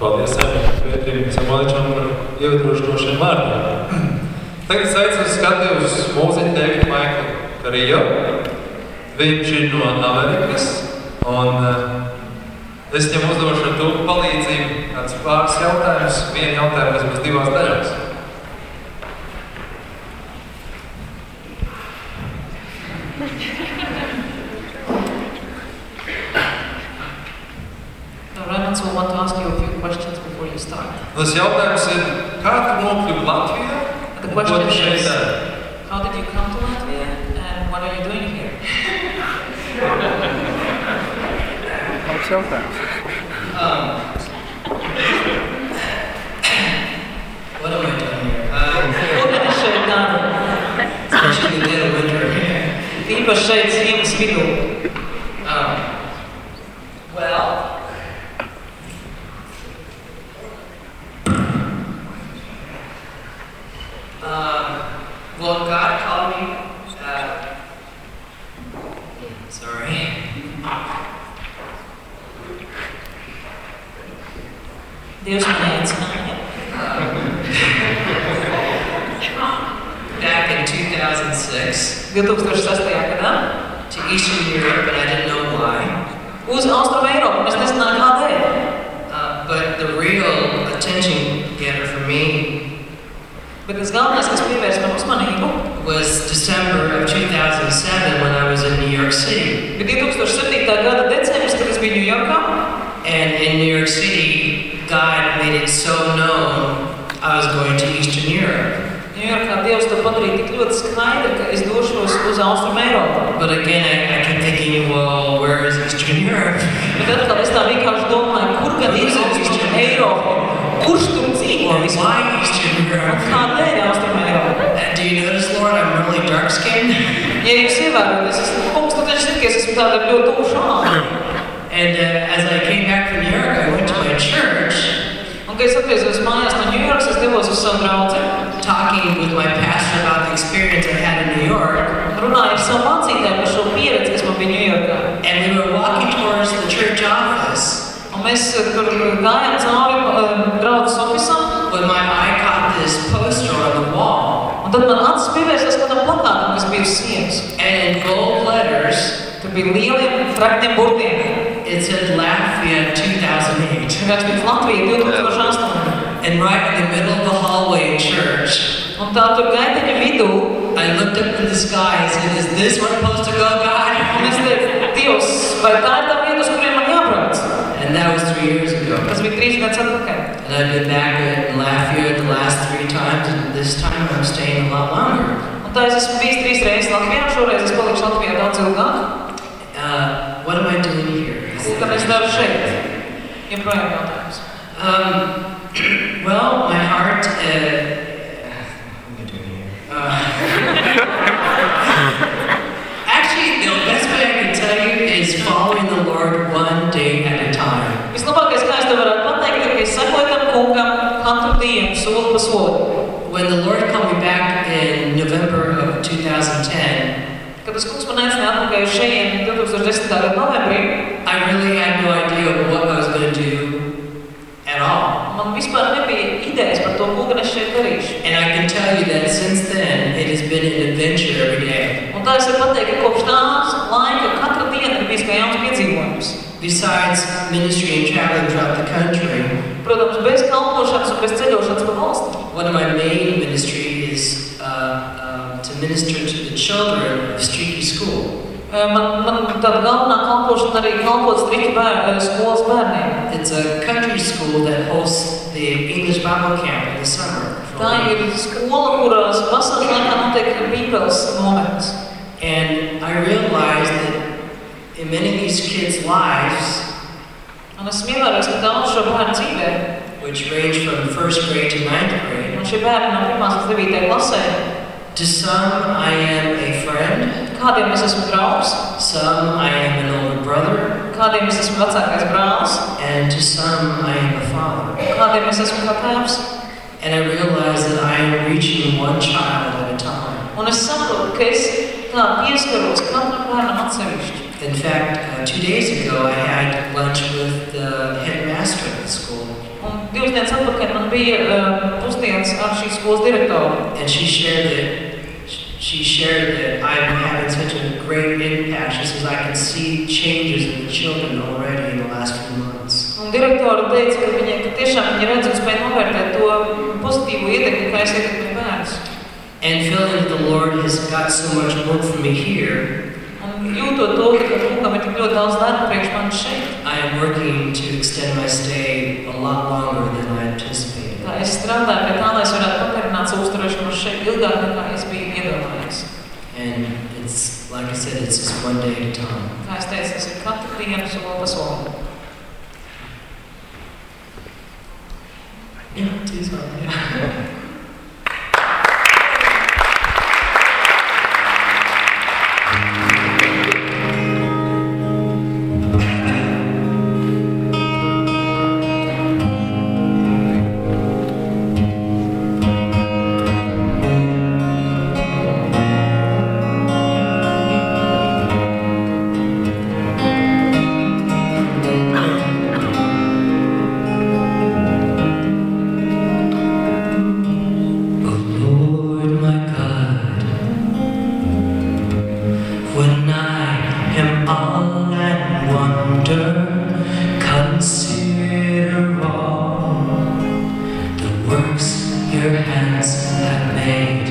Paldies Pēterim Samoličam par iedrošinošiem vārdiem. Tagad aicinu skatīt uz mūziķu Davidu Maiklu Karijo. Viņš ir no Amerikas, un uh, es viņam uzdošu ar to palīdzību kāds pāris jautājumus. Vienu jautājumu vismaz divās daļās. Now, Raymond want to ask you a few questions before you start. Tas jautājums ir, kā tu nokļuvi Latvijā? The question is, dari? how did you come to Latvia and what are you doing here? Labs jautājums. What am I doing here? Uh, Ko tad es šeit daru? especially in the dead of winter. Īpaši šeit ziemas vidū. Um, well, um, well, God called me. Uh, sorry. Dievs man aicināja. Back in 2006 2006. to Eastern Europe, and I didn't know why. Eiropu. Es nezināju, kādēļ. Uh, but the real attention getter for me Bet tas galvenais, kas pievērsa man uzmanību, was December of 2007 when I was in New York City. bija 2007. gada decembris, kad es biju Ņujorkā. And in New York City, God made it so known I was going to Eastern Europe. Ņujorkā Dievs to padarīja tik ļoti skaidri, ka es došos uz Austrumu Eiropu. But again, I, I kept thinking, well, where is Eastern Europe? Bet atkal es tā vienkārši domāju, kur gan ir Austrumu Eiropa? Kurš tur dzīvo Or vispār? why Eastern Un Europe? kādēļ Austrumu Eiropa? Uh, Do you notice, Lord, I'm really dark skinned? Ja jūs ievērojat, es esmu kungs, tad viņš zina, ka es esmu tāda ļoti tumša āda. And uh, as I came back from New York, I went to my church Un, kad es atgriezos mājās no Ņujorkas, es devos uz savu draugu, talking with my pastor about the experience I had in New York. runāju ar savu mācītāju par šo pieredzi, kas man bija Ņujorkā. And we were walking towards the church office Un mēs eh, tur gājām cauri draudzes ofisam, when my eye caught this poster on the wall. un tad man acis pievērsās kādam plakātam, kas bija uz sienas. And in gold letters, Tur bija lieliem fraktiem burtiem. it said Latvia 2008. Vienkārši bija Latvija 2008. And right in the middle of the hallway in church, Un tā tur gaiteņa vidū, I looked up in the sky and said, Is this where I'm supposed to go, un God? es teicu, Dievs, vai tā ir tā vieta, uz kuriem man jābrauc? And that was three years ago. Tas bija trīs gadus atpakaļ. And I've been back in Latvia the last three times, and this time I'm staying a lot longer. Un tā es esmu bijis trīs reizes Latvijā, un šoreiz es palikšu Latvijā daudz ilgāk. Uh, what am I doing here? Ko tad es daru šeit? Joprojām jautājums. Um, well, my heart. Uh, Uh, actually, the best way I can tell you is following the Lord one day at a time. Vislabākais, kā es tev varētu pateikt, ir, ka es sekoju tam kungam katru dienu, soli pa solim. When the Lord called me back in November of 2010, Kad tas kungs man aicināja atpakaļ uz 2010. novembrī, I really had no idea what I was going to do at all. man vispār nebija idejas par to, ko gan es šeit darīšu. And I can tell you that since then, it has been an adventure every day. Un tā es varu pateikt, ka kopš tās laika katra diena ir bijis kā jauns piedzīvojums. Besides ministry and traveling throughout the country, Protams, bez kalpošanas un bez ceļošanas pa valsti. one of my main ministry is uh, uh, to minister to the children of. Eh, Man, man tāda galvenā kalpošana arī kalpot striķu bēr, skolas bērniem. It's a country school that hosts the English Bible camp in the summer. Tā ir skola, kurās vasaras laikā notiek bībeles moments. And I realized that in many of these kids' lives, Un es ievērojos, ka daudz šo bērnu dzīvē, which range from first grade to ninth grade, un šie bērni no 1 līdz 9 klasē, to some I am a friend, kādiem es esmu draugs, some I am an older brother, kādiem es esmu vecākais brālis, and to some I am a father. kādiem es esmu kā tēvs. And I realized that I am reaching one child at a time. Un es saprotu, ka es tā pieskaros katram bērnam atsevišķi. In fact, uh, two days ago, I had lunch with the headmaster of the school. Un divas dienas atpakaļ man bija uh, pusdienas ar šīs skolas direktoru. And she shared that she shared that I'm having such a great impact. She says I can see changes in the children already in the last few months. Un direktora teica, ka viņa ka tiešām viņa redz un spēj novērtēt to pozitīvo ietekmi, kā es ietekmēju bērnus. And feeling that the Lord has got so much work for me here, Un jūtot to, ka kungam ir tik ļoti daudz darba priekš manis šeit. I am working to extend my stay a lot longer than I anticipated. Tā es strādāju pie tā, lai es varētu pagarināt savu uzturēšanos šeit ilgāk nekā es biju iedomājies. And it's, like I said, it's just one day at a time. Kā es teicu, tas ir katru dienu soli pa solim. Yeah, do something. Yeah. Your hands have made.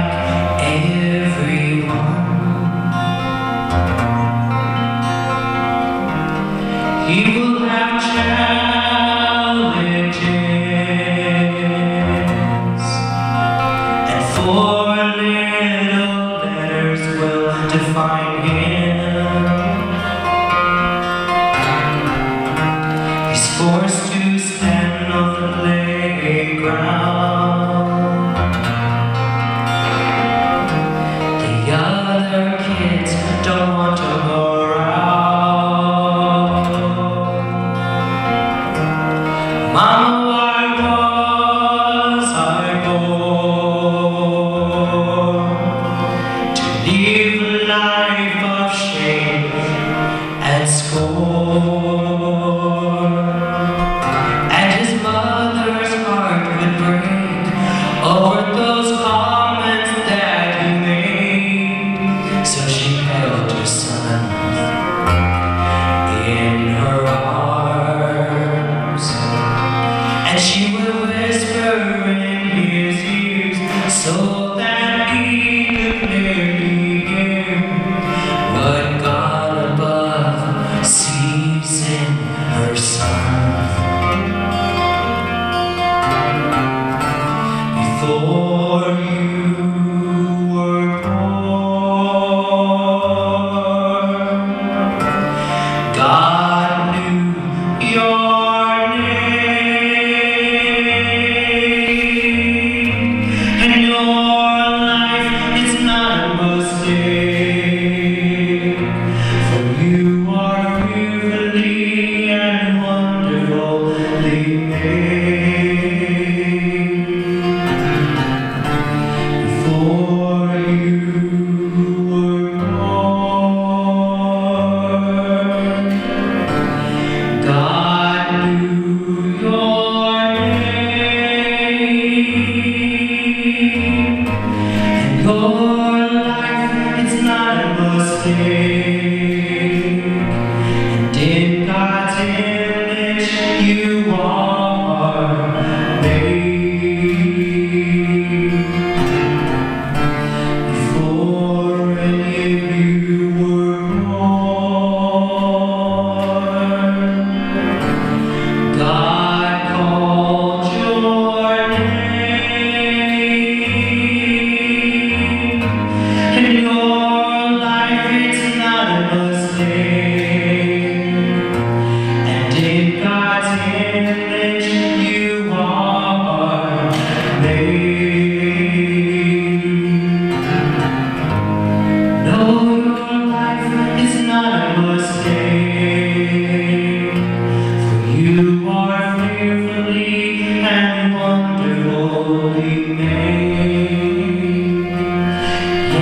Be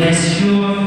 Yes, you.